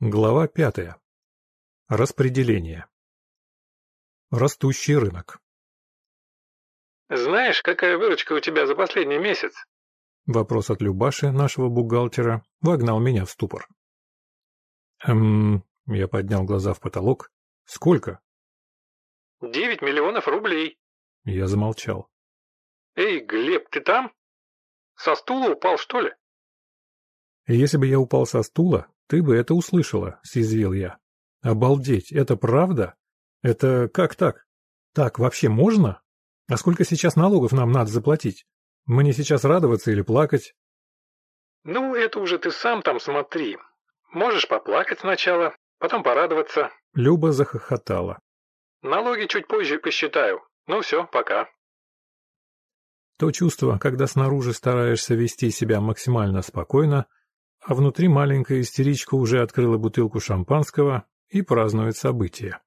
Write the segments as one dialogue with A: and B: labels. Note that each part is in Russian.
A: Глава пятая. Распределение. Растущий рынок.
B: «Знаешь, какая выручка у тебя за последний месяц?»
A: Вопрос от Любаши, нашего бухгалтера, вогнал меня в ступор. «Эм...» — я поднял глаза в потолок. «Сколько?»
B: «Девять миллионов рублей».
A: Я замолчал.
B: «Эй, Глеб, ты там? Со стула упал, что ли?»
A: «Если бы я упал со стула, ты бы это услышала», — съязвил я. «Обалдеть, это правда? Это как так? Так вообще можно? А сколько сейчас налогов нам надо заплатить? Мне сейчас радоваться или плакать?»
B: «Ну, это уже ты сам там смотри. Можешь поплакать сначала, потом порадоваться».
A: Люба захохотала.
B: «Налоги чуть позже посчитаю. Ну все, пока».
A: То чувство, когда снаружи стараешься вести себя максимально спокойно, а внутри маленькая истеричка уже открыла бутылку шампанского и празднует событие.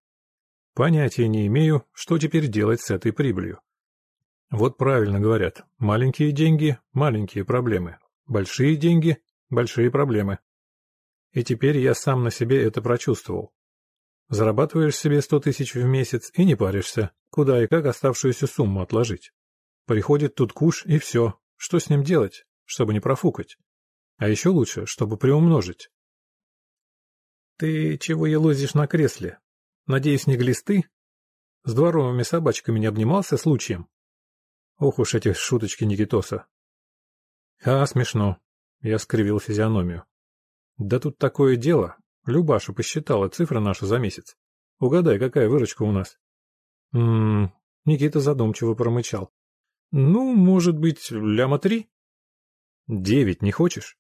A: Понятия не имею, что теперь делать с этой прибылью. Вот правильно говорят, маленькие деньги – маленькие проблемы, большие деньги – большие проблемы. И теперь я сам на себе это прочувствовал. Зарабатываешь себе сто тысяч в месяц и не паришься, куда и как оставшуюся сумму отложить. Приходит тут куш и все, что с ним делать, чтобы не профукать. А еще лучше, чтобы приумножить. Ты чего елозишь на кресле? Надеюсь, не глисты? С дворовыми собачками не обнимался случаем? Ох уж эти шуточки Никитоса. А, смешно. Я скривил физиономию. Да тут такое дело. Любаша посчитала цифры наши за месяц. Угадай, какая выручка у нас? Ммм, Никита задумчиво промычал. Ну, может быть, ляма три? Девять не хочешь?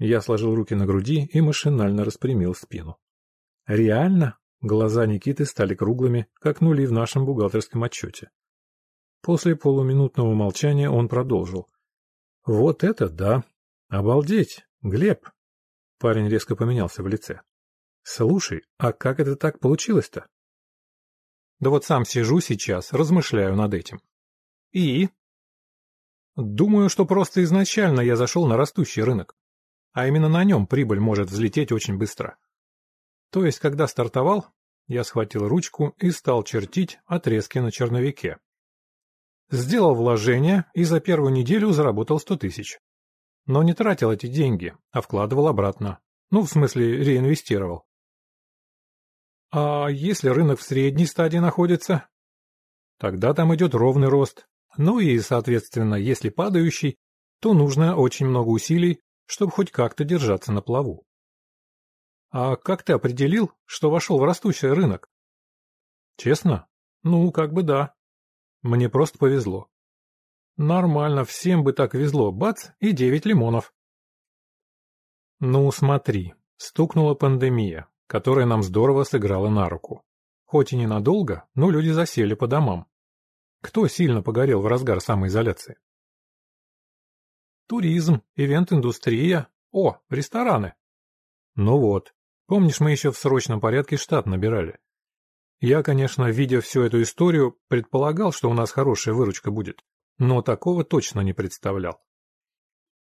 A: Я сложил руки на груди и машинально распрямил спину. Реально? Глаза Никиты стали круглыми, как нули в нашем бухгалтерском отчете. После полуминутного молчания он продолжил. «Вот это да! Обалдеть! Глеб!» Парень резко поменялся в лице. «Слушай, а как это так получилось-то?» «Да вот сам сижу сейчас, размышляю над этим». «И?» «Думаю, что просто изначально я зашел на растущий рынок а именно на нем прибыль может взлететь очень быстро. То есть, когда стартовал, я схватил ручку и стал чертить отрезки на черновике. Сделал вложение и за первую неделю заработал 100 тысяч. Но не тратил эти деньги, а вкладывал обратно. Ну, в смысле, реинвестировал. А если рынок в средней стадии находится? Тогда там идет ровный рост. Ну и, соответственно, если падающий, то нужно очень много усилий, чтобы хоть как-то держаться на плаву. А как ты определил, что вошел в растущий рынок? Честно? Ну, как бы да. Мне просто повезло. Нормально, всем бы так везло, бац, и девять лимонов. Ну, смотри, стукнула пандемия, которая нам здорово сыграла на руку. Хоть и ненадолго, но люди засели по домам. Кто сильно погорел в разгар самоизоляции? Туризм, ивент-индустрия. О, рестораны. Ну вот. Помнишь, мы еще в срочном порядке штат набирали? Я, конечно, видя всю эту историю, предполагал, что у нас хорошая выручка будет, но такого точно не представлял.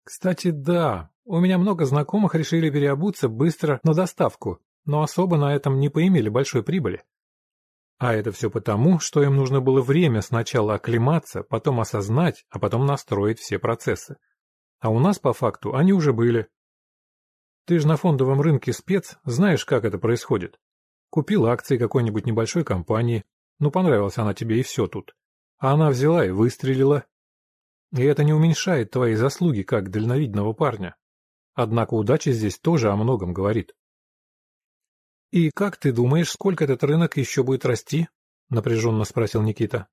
A: Кстати, да, у меня много знакомых решили переобуться быстро на доставку, но особо на этом не поимели большой прибыли. А это все потому, что им нужно было время сначала оклематься, потом осознать, а потом настроить все процессы. А у нас, по факту, они уже были. Ты же на фондовом рынке спец, знаешь, как это происходит. Купил акции какой-нибудь небольшой компании, ну понравилась она тебе и все тут. А она взяла и выстрелила. И это не уменьшает твои заслуги как дальновидного парня. Однако удача здесь тоже о многом говорит. «И как ты думаешь, сколько этот рынок еще будет расти?» — напряженно спросил Никита.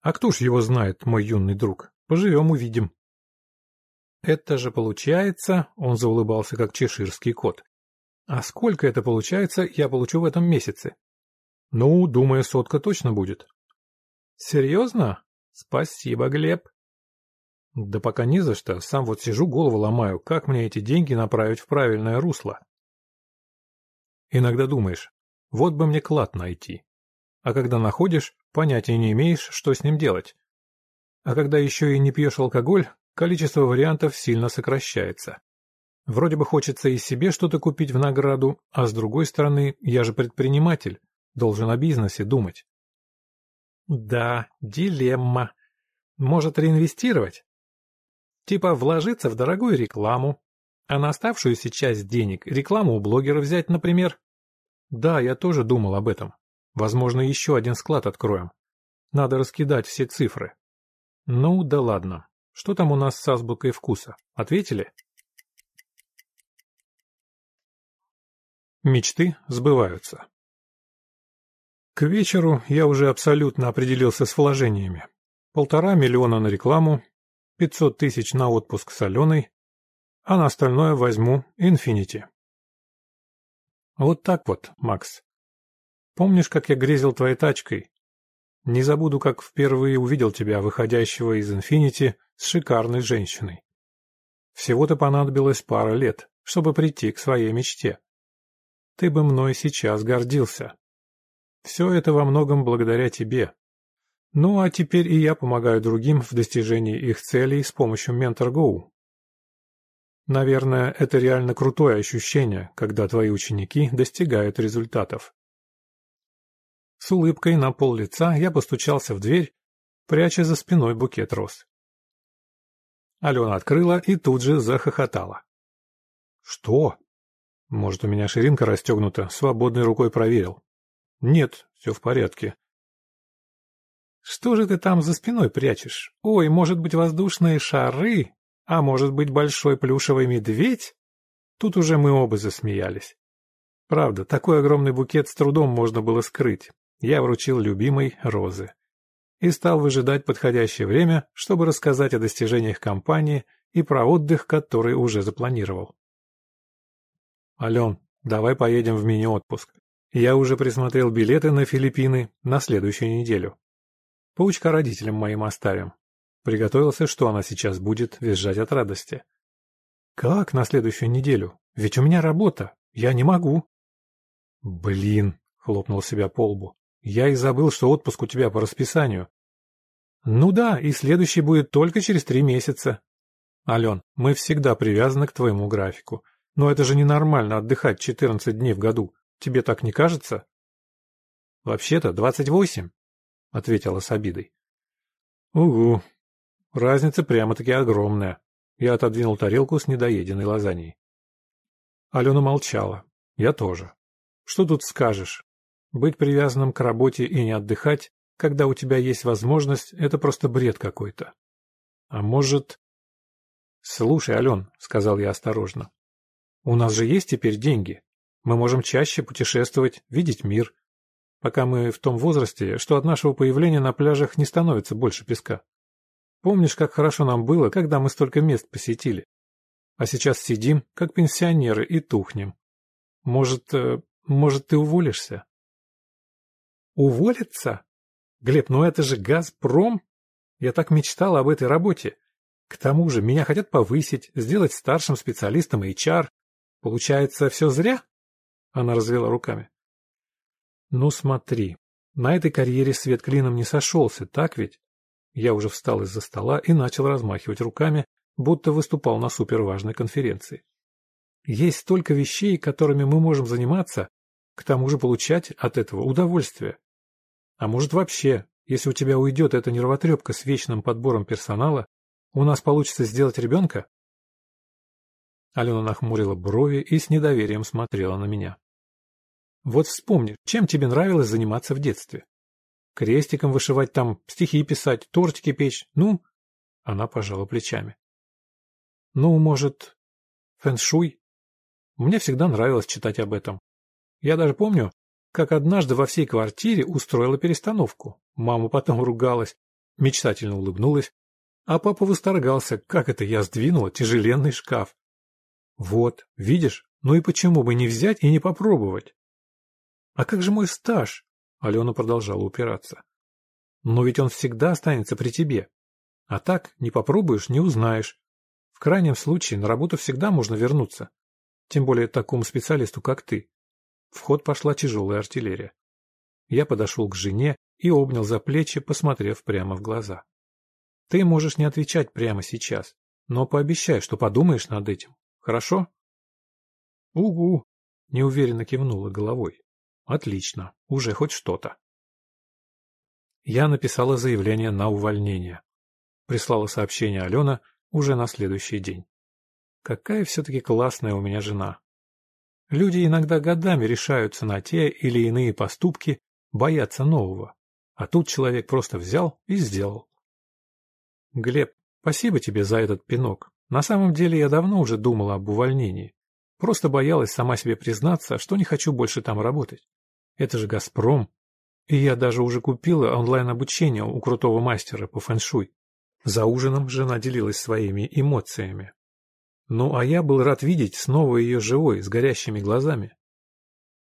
A: «А кто ж его знает, мой юный друг? Поживем, увидим». Это же получается, он заулыбался как чеширский кот. А сколько это получается, я получу в этом месяце? Ну, думаю, сотка точно будет. Серьезно? Спасибо, Глеб. Да пока не за что, сам вот сижу, голову ломаю, как мне эти деньги направить в правильное русло. Иногда думаешь, вот бы мне клад найти. А когда находишь, понятия не имеешь, что с ним делать. А когда еще и не пьешь алкоголь, количество вариантов сильно сокращается. Вроде бы хочется и себе что-то купить в награду, а с другой стороны, я же предприниматель, должен о бизнесе думать. Да, дилемма. Может реинвестировать? Типа вложиться в дорогую рекламу, а на оставшуюся часть денег рекламу у блогера взять, например. Да, я тоже думал об этом. Возможно, еще один склад откроем. Надо раскидать все цифры. Ну, да ладно. Что там у нас с азбукой вкуса? Ответили? Мечты сбываются. К вечеру я уже абсолютно определился с вложениями. Полтора миллиона на рекламу, пятьсот тысяч на отпуск с Аленой, а на остальное возьму Инфинити. Вот так вот, Макс. Помнишь, как я грезил твоей тачкой? Не забуду, как впервые увидел тебя, выходящего из Инфинити, с шикарной женщиной. Всего-то понадобилось пара лет, чтобы прийти к своей мечте. Ты бы мной сейчас гордился. Все это во многом благодаря тебе. Ну, а теперь и я помогаю другим в достижении их целей с помощью MentorGo. Наверное, это реально крутое ощущение, когда твои ученики достигают результатов. С улыбкой на пол лица я постучался в дверь, пряча за спиной букет роз. Алена открыла и тут же захохотала. «Что?» «Может, у меня ширинка расстегнута, свободной рукой проверил». «Нет, все в порядке». «Что же ты там за спиной прячешь? Ой, может быть, воздушные шары? А может быть, большой плюшевый медведь? Тут уже мы оба засмеялись. Правда, такой огромный букет с трудом можно было скрыть. Я вручил любимой розы. И стал выжидать подходящее время, чтобы рассказать о достижениях компании и про отдых, который уже запланировал. «Ален, давай поедем в мини-отпуск. Я уже присмотрел билеты на Филиппины на следующую неделю. Паучка родителям моим оставим. Приготовился, что она сейчас будет визжать от радости. «Как на следующую неделю? Ведь у меня работа. Я не могу». «Блин», — хлопнул себя по лбу. «Я и забыл, что отпуск у тебя по расписанию». «Ну да, и следующий будет только через три месяца». «Ален, мы всегда привязаны к твоему графику. Но это же ненормально отдыхать 14 дней в году. Тебе так не кажется?» «Вообще-то 28», — ответила с обидой. «Угу, Разница прямо-таки огромная. Я отодвинул тарелку с недоеденной лазаньей. Алена молчала. Я тоже. Что тут скажешь? Быть привязанным к работе и не отдыхать, когда у тебя есть возможность, это просто бред какой-то. А может... Слушай, Ален, — сказал я осторожно, — у нас же есть теперь деньги. Мы можем чаще путешествовать, видеть мир. Пока мы в том возрасте, что от нашего появления на пляжах не становится больше песка. Помнишь, как хорошо нам было, когда мы столько мест посетили? А сейчас сидим, как пенсионеры, и тухнем. Может, э, может, ты уволишься? Уволиться? Глеб, ну это же Газпром. Я так мечтал об этой работе. К тому же меня хотят повысить, сделать старшим специалистом HR. Получается, все зря? Она развела руками. Ну смотри, на этой карьере свет клином не сошелся, так ведь? Я уже встал из-за стола и начал размахивать руками, будто выступал на суперважной конференции. Есть столько вещей, которыми мы можем заниматься, к тому же получать от этого удовольствие. А может вообще, если у тебя уйдет эта нервотрепка с вечным подбором персонала, у нас получится сделать ребенка? Алена нахмурила брови и с недоверием смотрела на меня. Вот вспомни, чем тебе нравилось заниматься в детстве? Крестиком вышивать там, стихи писать, тортики печь. Ну, она пожала плечами. Ну, может, фэншуй? Мне всегда нравилось читать об этом. Я даже помню, как однажды во всей квартире устроила перестановку. Мама потом ругалась, мечтательно улыбнулась, а папа восторгался, как это я сдвинула тяжеленный шкаф. Вот, видишь, ну и почему бы не взять и не попробовать? А как же мой стаж? Алена продолжала упираться. Но ведь он всегда останется при тебе. А так, не попробуешь, не узнаешь. В крайнем случае, на работу всегда можно вернуться. Тем более такому специалисту, как ты. В ход пошла тяжелая артиллерия. Я подошел к жене и обнял за плечи, посмотрев прямо в глаза. Ты можешь не отвечать прямо сейчас, но пообещай, что подумаешь над этим. Хорошо? Угу, неуверенно кивнула головой. Отлично, уже хоть что-то. Я написала заявление на увольнение. Прислала сообщение Алена уже на следующий день. Какая все-таки классная у меня жена. Люди иногда годами решаются на те или иные поступки, боятся нового. А тут человек просто взял и сделал. Глеб, спасибо тебе за этот пинок. На самом деле я давно уже думала об увольнении. Просто боялась сама себе признаться, что не хочу больше там работать. Это же «Газпром». И я даже уже купила онлайн-обучение у крутого мастера по фэншуй. За ужином жена делилась своими эмоциями. Ну, а я был рад видеть снова ее живой, с горящими глазами.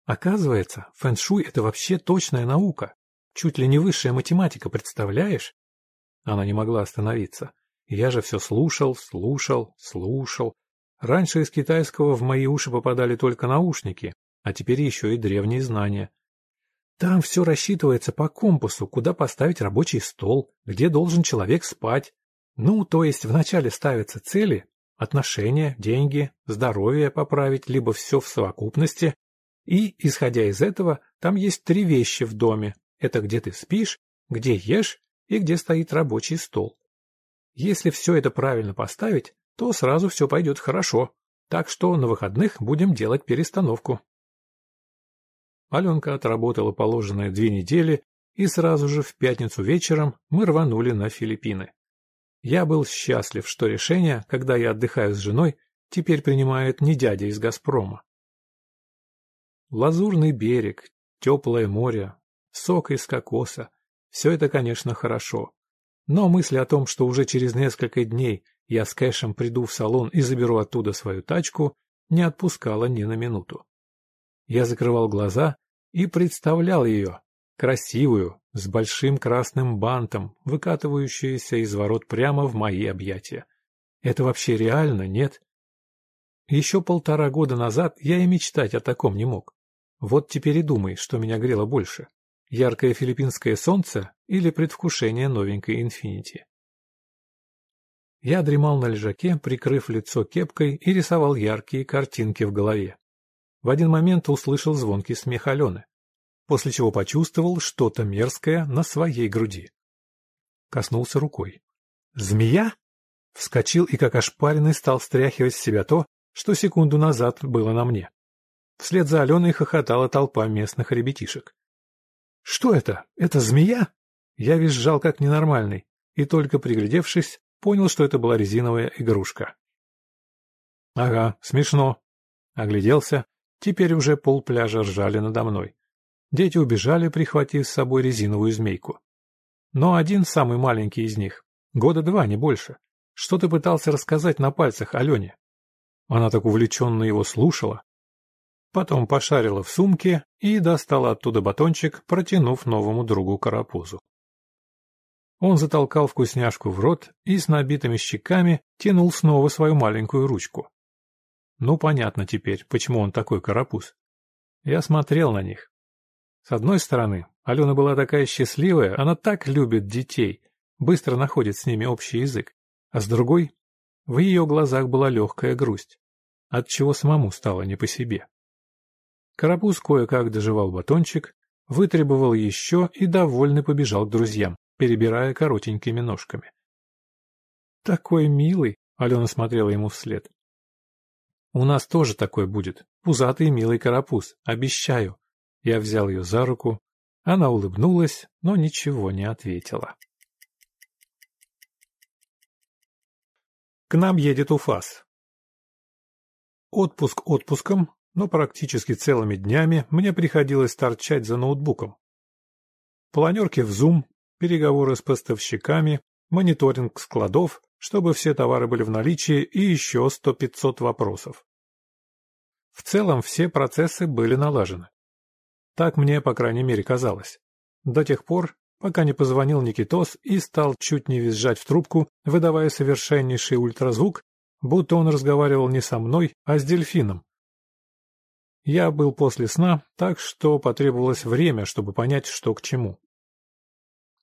A: Оказывается, фэншуй — это вообще точная наука. Чуть ли не высшая математика, представляешь? Она не могла остановиться. Я же все слушал, слушал, слушал. Раньше из китайского в мои уши попадали только наушники, а теперь еще и древние знания. Там все рассчитывается по компасу, куда поставить рабочий стол, где должен человек спать. Ну, то есть вначале ставятся цели, отношения, деньги, здоровье поправить, либо все в совокупности. И, исходя из этого, там есть три вещи в доме. Это где ты спишь, где ешь и где стоит рабочий стол. Если все это правильно поставить, то сразу все пойдет хорошо. Так что на выходных будем делать перестановку. Аленка отработала положенные две недели, и сразу же в пятницу вечером мы рванули на Филиппины. Я был счастлив, что решение, когда я отдыхаю с женой, теперь принимает не дядя из «Газпрома». Лазурный берег, теплое море, сок из кокоса – все это, конечно, хорошо. Но мысль о том, что уже через несколько дней я с Кэшем приду в салон и заберу оттуда свою тачку, не отпускала ни на минуту. Я закрывал глаза и представлял ее, красивую, с большим красным бантом, выкатывающуюся из ворот прямо в мои объятия. Это вообще реально, нет? Еще полтора года назад я и мечтать о таком не мог. Вот теперь и думай, что меня грело больше. Яркое филиппинское солнце или предвкушение новенькой «Инфинити». Я дремал на лежаке, прикрыв лицо кепкой и рисовал яркие картинки в голове. В один момент услышал звонкий смех Алены, после чего почувствовал что-то мерзкое на своей груди. Коснулся рукой. «Змея?» Вскочил и как ошпаренный стал стряхивать с себя то, что секунду назад было на мне. Вслед за Аленой хохотала толпа местных ребятишек. Что это? Это змея? Я визжал как ненормальный, и только приглядевшись, понял, что это была резиновая игрушка. Ага, смешно. Огляделся. Теперь уже пол пляжа ржали надо мной. Дети убежали, прихватив с собой резиновую змейку. Но один, самый маленький из них, года два, не больше, что-то пытался рассказать на пальцах Алене. Она так увлеченно его слушала, Потом пошарила в сумке и достала оттуда батончик, протянув новому другу карапузу. Он затолкал вкусняшку в рот и с набитыми щеками тянул снова свою маленькую ручку. Ну, понятно теперь, почему он такой карапуз. Я смотрел на них. С одной стороны, Алена была такая счастливая, она так любит детей, быстро находит с ними общий язык. А с другой, в ее глазах была легкая грусть, от чего самому стало не по себе. Карапуз кое-как доживал батончик, вытребовал еще и довольный побежал к друзьям, перебирая коротенькими ножками. «Такой милый!» — Алена смотрела ему вслед. «У нас тоже такой будет, пузатый милый карапуз, обещаю!» Я взял ее за руку. Она улыбнулась, но ничего не ответила. К нам едет УФАС. Отпуск отпуском, но практически целыми днями мне приходилось торчать за ноутбуком. Планерки в Zoom, переговоры с поставщиками, мониторинг складов, чтобы все товары были в наличии и еще сто-пятьсот вопросов. В целом все процессы были налажены. Так мне, по крайней мере, казалось. До тех пор, пока не позвонил Никитос и стал чуть не визжать в трубку, выдавая совершеннейший ультразвук, будто он разговаривал не со мной, а с дельфином, я был после сна, так что потребовалось время, чтобы понять, что к чему.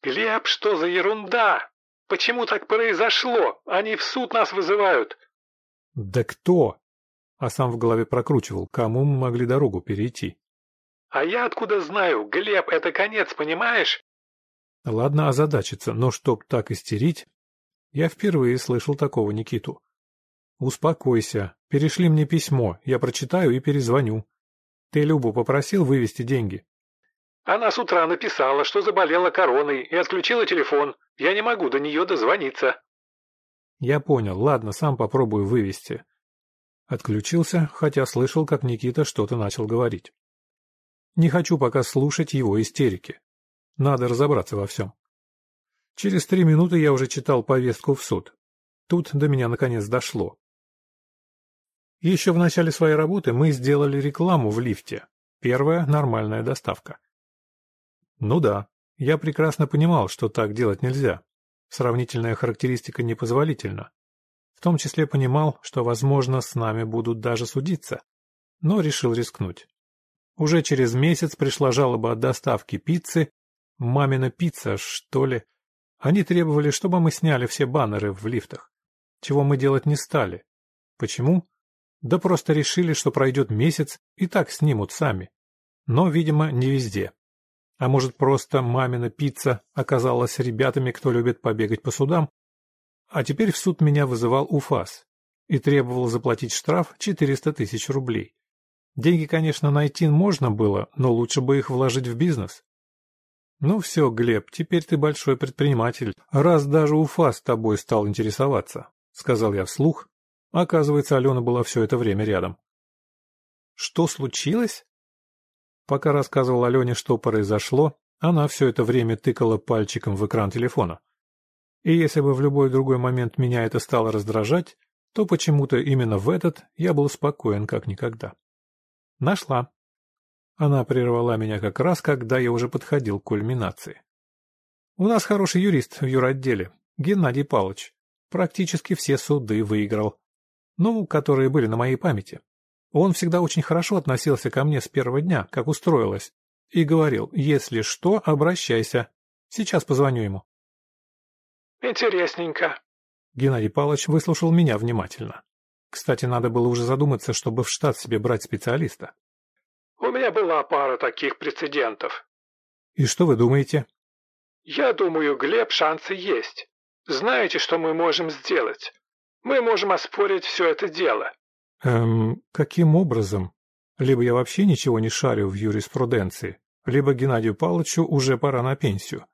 B: «Глеб, что за ерунда? Почему так произошло? Они в суд нас вызывают!»
A: «Да кто?» а сам в голове прокручивал, кому мы могли дорогу перейти.
B: «А я откуда знаю? Глеб, это конец, понимаешь?»
A: Ладно озадачиться, но чтоб так истерить... Я впервые слышал такого Никиту. «Успокойся. Перешли мне письмо. Я прочитаю и перезвоню. Ты Любу попросил вывести деньги?»
B: «Она с утра написала, что заболела короной и отключила телефон. Я не могу до нее дозвониться».
A: «Я понял. Ладно, сам попробую вывести». Отключился, хотя слышал, как Никита что-то начал говорить. Не хочу пока слушать его истерики. Надо разобраться во всем. Через три минуты я уже читал повестку в суд. Тут до меня наконец дошло. Еще в начале своей работы мы сделали рекламу в лифте. Первая нормальная доставка. Ну да, я прекрасно понимал, что так делать нельзя. Сравнительная характеристика непозволительна. В том числе понимал, что, возможно, с нами будут даже судиться. Но решил рискнуть. Уже через месяц пришла жалоба от доставки пиццы. Мамина пицца, что ли. Они требовали, чтобы мы сняли все баннеры в лифтах. Чего мы делать не стали. Почему? Да просто решили, что пройдет месяц и так снимут сами. Но, видимо, не везде. А может, просто мамина пицца оказалась ребятами, кто любит побегать по судам? А теперь в суд меня вызывал УФАС и требовал заплатить штраф 400 тысяч рублей. Деньги, конечно, найти можно было, но лучше бы их вложить в бизнес. Ну все, Глеб, теперь ты большой предприниматель, раз даже Уфа с тобой стал интересоваться, сказал я вслух. Оказывается, Алена была все это время рядом. Что случилось? Пока рассказывал Алене, что произошло, она все это время тыкала пальчиком в экран телефона. И если бы в любой другой момент меня это стало раздражать, то почему-то именно в этот я был спокоен как никогда. Нашла. Она прервала меня как раз, когда я уже подходил к кульминации. У нас хороший юрист в юротделе, Геннадий Павлович. Практически все суды выиграл. Ну, которые были на моей памяти. Он всегда очень хорошо относился ко мне с первого дня, как устроилась, и говорил, если что, обращайся. Сейчас позвоню ему.
B: Интересненько.
A: Геннадий Павлович выслушал меня внимательно. Кстати, надо было уже задуматься, чтобы в штат себе брать специалиста.
B: У меня была пара таких прецедентов.
A: И что вы думаете?
B: Я думаю, Глеб, шансы есть. Знаете, что мы можем сделать? Мы можем оспорить все это дело.
A: Эм, каким образом? Либо я вообще ничего не шарю в юриспруденции, либо Геннадию Павловичу уже пора на пенсию.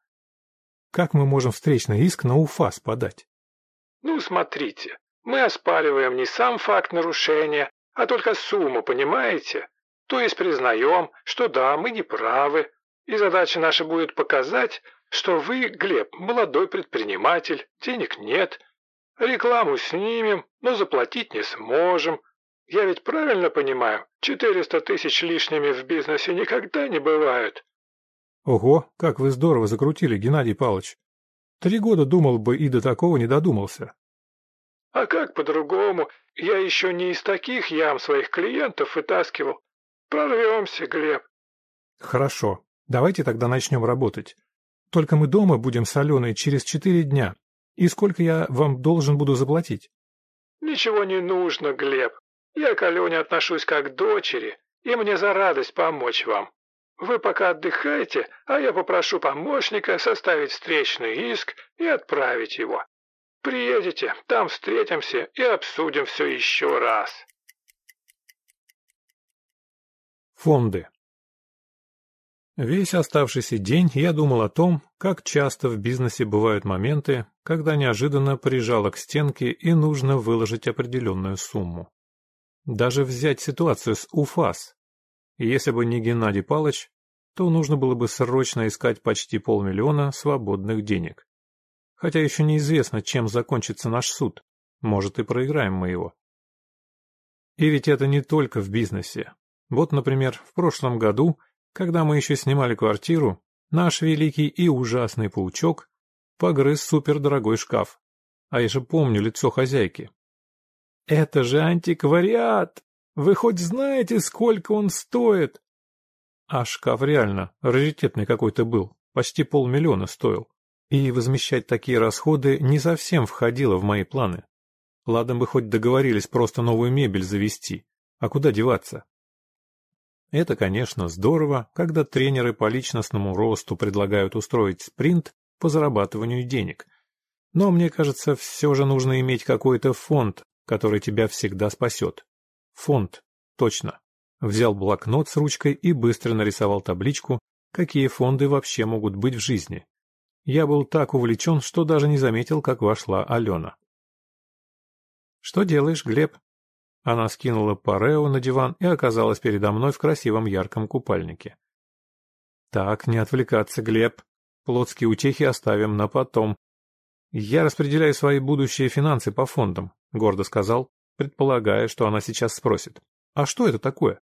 A: Как мы можем встречный иск на УФАС подать?
B: Ну, смотрите, мы оспариваем не сам факт нарушения, а только сумму, понимаете? То есть признаем, что да, мы не правы, и задача наша будет показать, что вы, Глеб, молодой предприниматель, денег нет, рекламу снимем, но заплатить не сможем. Я ведь правильно понимаю, 400 тысяч лишними в бизнесе никогда не бывают.
A: Ого, как вы здорово закрутили, Геннадий Павлович. Три года думал бы и до такого не додумался.
B: А как по-другому? Я еще не из таких ям своих клиентов вытаскивал. Прорвемся, Глеб.
A: Хорошо. Давайте тогда начнем работать. Только мы дома будем с Аленой через четыре дня. И сколько я вам должен буду заплатить?
B: Ничего не нужно, Глеб. Я к Алене отношусь как к дочери, и мне за радость помочь вам. Вы пока отдыхайте, а я попрошу помощника составить встречный иск и отправить его. Приедете, там встретимся и обсудим все еще раз.
A: Фонды Весь оставшийся день я думал о том, как часто в бизнесе бывают моменты, когда неожиданно прижало к стенке и нужно выложить определенную сумму. Даже взять ситуацию с УФАС. Если бы не Геннадий Палыч, то нужно было бы срочно искать почти полмиллиона свободных денег. Хотя еще неизвестно, чем закончится наш суд. Может, и проиграем мы его. И ведь это не только в бизнесе. Вот, например, в прошлом году, когда мы еще снимали квартиру, наш великий и ужасный паучок погрыз супердорогой шкаф. А я же помню лицо хозяйки. «Это же антиквариат! Вы хоть знаете, сколько он стоит?» А шкаф реально раритетный какой-то был, почти полмиллиона стоил. И возмещать такие расходы не совсем входило в мои планы. Ладно бы хоть договорились просто новую мебель завести, А куда деваться? Это, конечно, здорово, когда тренеры по личностному росту предлагают устроить спринт по зарабатыванию денег. Но мне кажется, все же нужно иметь какой-то фонд, который тебя всегда спасет. Фонд, точно. Взял блокнот с ручкой и быстро нарисовал табличку, какие фонды вообще могут быть в жизни. Я был так увлечен, что даже не заметил, как вошла Алена. «Что делаешь, Глеб?» Она скинула парео на диван и оказалась передо мной в красивом ярком купальнике. «Так, не отвлекаться, Глеб. Плотские утехи оставим на потом. Я распределяю свои будущие финансы по фондам», — гордо сказал, предполагая, что она сейчас спросит. «А что это такое?»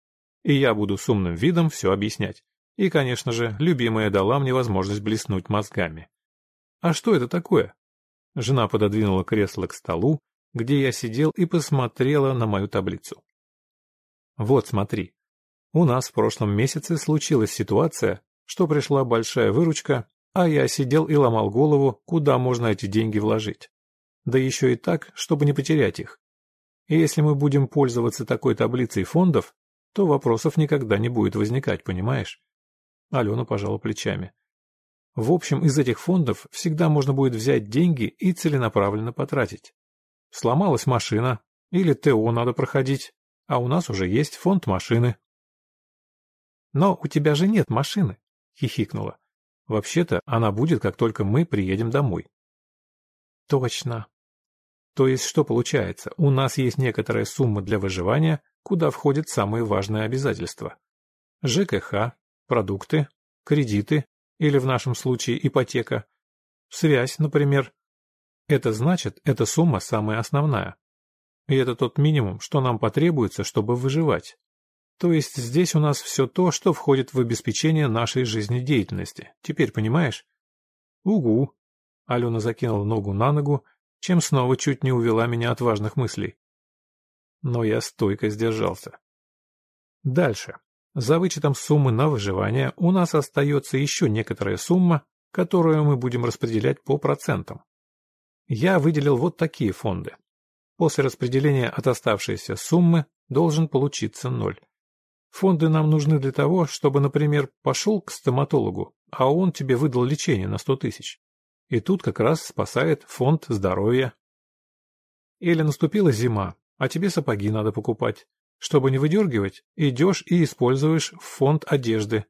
A: И я буду с умным видом все объяснять. И, конечно же, любимая дала мне возможность блеснуть мозгами. «А что это такое?» Жена пододвинула кресло к столу, где я сидел и посмотрела на мою таблицу. Вот смотри. У нас в прошлом месяце случилась ситуация, что пришла большая выручка, а я сидел и ломал голову, куда можно эти деньги вложить. Да еще и так, чтобы не потерять их. И если мы будем пользоваться такой таблицей фондов, то вопросов никогда не будет возникать, понимаешь? Алена пожала плечами. В общем, из этих фондов всегда можно будет взять деньги и целенаправленно потратить. Сломалась машина, или ТО надо проходить, а у нас уже есть фонд машины. Но у тебя же нет машины, хихикнула. Вообще-то она будет, как только мы приедем домой. Точно. То есть что получается? У нас есть некоторая сумма для выживания, куда входят самые важные обязательства. ЖКХ, продукты, кредиты, или в нашем случае ипотека, связь, например, это значит, эта сумма самая основная. И это тот минимум, что нам потребуется, чтобы выживать. То есть здесь у нас все то, что входит в обеспечение нашей жизнедеятельности. Теперь понимаешь? Угу. Алена закинула ногу на ногу, чем снова чуть не увела меня от важных мыслей. Но я стойко сдержался. Дальше. За вычетом суммы на выживание у нас остается еще некоторая сумма, которую мы будем распределять по процентам. Я выделил вот такие фонды. После распределения от оставшейся суммы должен получиться ноль. Фонды нам нужны для того, чтобы, например, пошел к стоматологу, а он тебе выдал лечение на 100 тысяч. И тут как раз спасает фонд здоровья. Или наступила зима, а тебе сапоги надо покупать. Чтобы не выдергивать, идешь и используешь фонд одежды.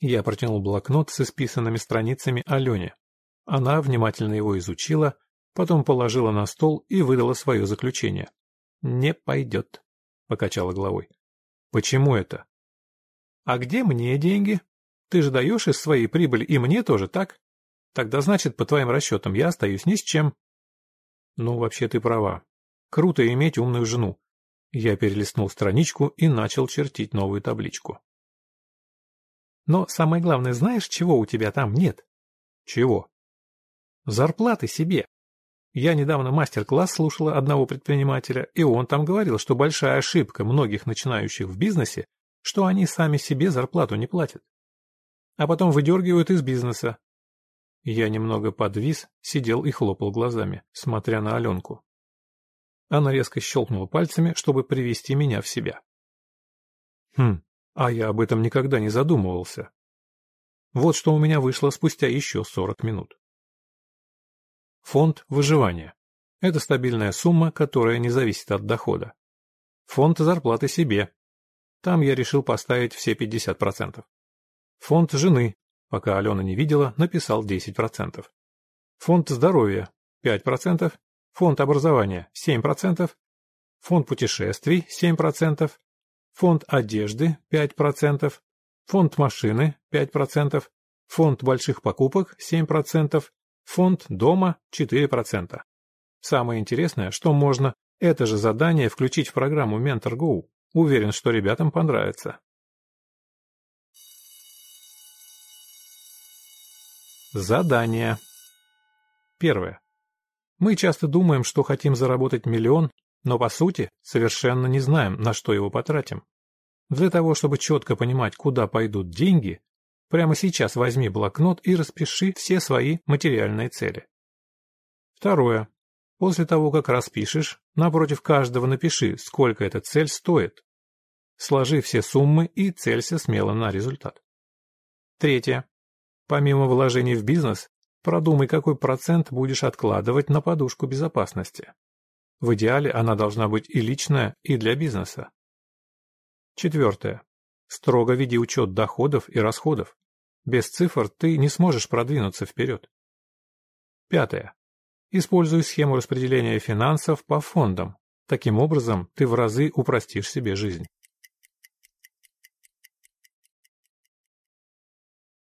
A: Я протянул блокнот с исписанными страницами Алене. Она внимательно его изучила, потом положила на стол и выдала свое заключение. «Не пойдет», — покачала головой. «Почему это?» «А где мне деньги? Ты же даешь из своей прибыли и мне тоже, так? Тогда, значит, по твоим расчетам, я остаюсь ни с чем». «Ну, вообще ты права. Круто иметь умную жену». Я перелистнул страничку и начал чертить новую табличку. «Но самое главное, знаешь, чего у тебя там нет?» «Чего?» Зарплаты себе. Я недавно мастер-класс слушала одного предпринимателя, и он там говорил, что большая ошибка многих начинающих в бизнесе, что они сами себе зарплату не платят. А потом выдергивают из бизнеса. Я немного подвис, сидел и хлопал глазами, смотря на Аленку. Она резко щелкнула пальцами, чтобы привести меня в себя. Хм, а я об этом никогда не задумывался. Вот что у меня вышло спустя еще сорок минут. Фонд выживания. Это стабильная сумма, которая не зависит от дохода. Фонд зарплаты себе. Там я решил поставить все 50%. Фонд жены, пока Алена не видела, написал 10%. Фонд здоровья 5%, фонд образования 7%, фонд путешествий 7%, фонд одежды 5%, фонд машины 5%, фонд больших покупок 7%, Фонд дома 4%. Самое интересное, что можно это же задание включить в программу Mentor Уверен, что ребятам понравится. Задание. Первое. Мы часто думаем, что хотим заработать миллион, но по сути совершенно не знаем, на что его потратим. Для того, чтобы четко понимать, куда пойдут деньги, Прямо сейчас возьми блокнот и распиши все свои материальные цели. Второе. После того, как распишешь, напротив каждого напиши, сколько эта цель стоит. Сложи все суммы и целься смело на результат. Третье. Помимо вложений в бизнес, продумай, какой процент будешь откладывать на подушку безопасности. В идеале она должна быть и личная, и для бизнеса. Четвертое. Строго веди учет доходов и расходов. Без цифр ты не сможешь продвинуться вперед. Пятое. Используй схему распределения финансов по фондам. Таким образом, ты в разы упростишь себе жизнь.